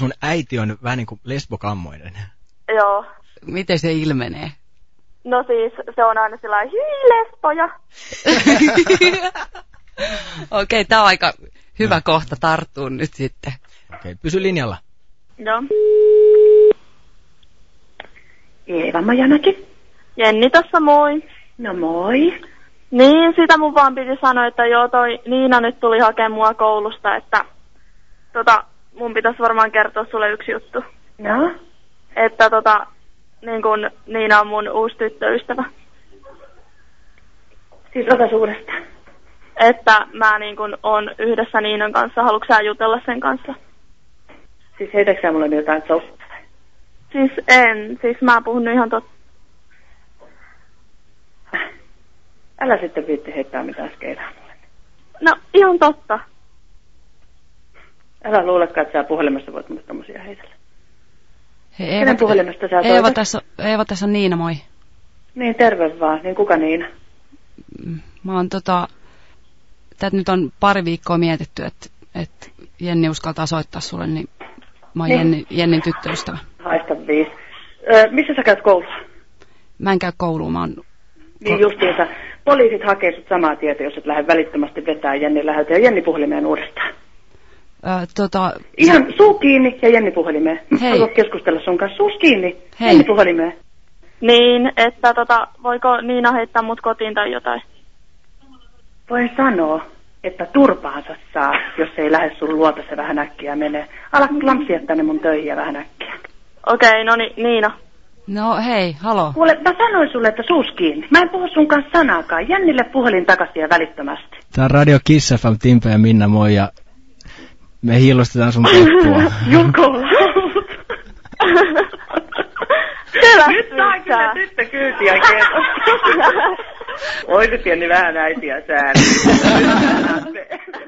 Sun äiti on vähän niin kuin lesbokammoinen. Joo. Miten se ilmenee? No siis se on aina sillä hyi lesboja. Okei, okay, tää on aika hyvä no. kohta tarttua nyt sitten. Okei, okay, pysy linjalla. Joo. Eeva Majanaki. Jenni tässä moi. No moi. Niin, sitä mun vaan piti sanoa, että joo toi Niina nyt tuli hakemaan mua koulusta, että tota, mun pitäisi varmaan kertoa sulle yksi juttu. No? Että tota, niin kun Niina on mun uusi tyttöystävä. Siis ota suuresta. Että mä niin kun on yhdessä Niinan kanssa, haluatko sä jutella sen kanssa? Siis heitätkö sä mulle jotain tosta? Siis en, siis mä puhun ihan totta. Älä sitten viitti heittää mitään skeidaa mulle. No, ihan totta. Älä luulekaan, että sä puhelimessa voit mulle tommosia heitellä. Hei, Kenen Eeva, puhelimesta sä Eeva tässä, Eeva tässä on Niina, moi. Niin, terve vaan. Niin kuka Niina? Mm, Mä oon tota, tätä nyt on pari viikkoa mietitty, että, että Jenni uskaltaa soittaa sulle, niin mä oon Niin. Jenni, Jennin tyttöystävä. Haista viis. Öö, missä sä käyt koulua? Mä en käy kouluun, mä oon... Niin justiinsa. Poliisit hakee sut samaa tietä, jos et lähde välittömästi vetää Jenni läheltä ja Jenni puhelimeen uudestaan. Tota, Ihan suu kiinni ja Jenni puhelimeen. Hei. haluan keskustella sun kanssa. Suus kiinni. Hei. Jenni puhelimeen. Niin, että tota, voiko Niina heittää mut kotiin tai jotain? Voin sanoa, että turpaansa saa, jos ei lähde sun luota se vähän äkkiä menee. Ala lampsia tänne mun töihin ja vähän äkkiä. Okei, no niin, Niina. no hei, halo. Kuule, mä sanoin sulle, että suus kiinni. Mä en puhu sun kanssa sanaakaan. Jennille puhelin takaisin ja välittömästi. Tää on Radio Kiss FM, Timpe ja Minna, moi ja me hiilostetaan sun peppua. Joko Nyt saa kyllä tyttö kyytiä kerran. Oi nyt Jenni vähän äitiä säännöllä.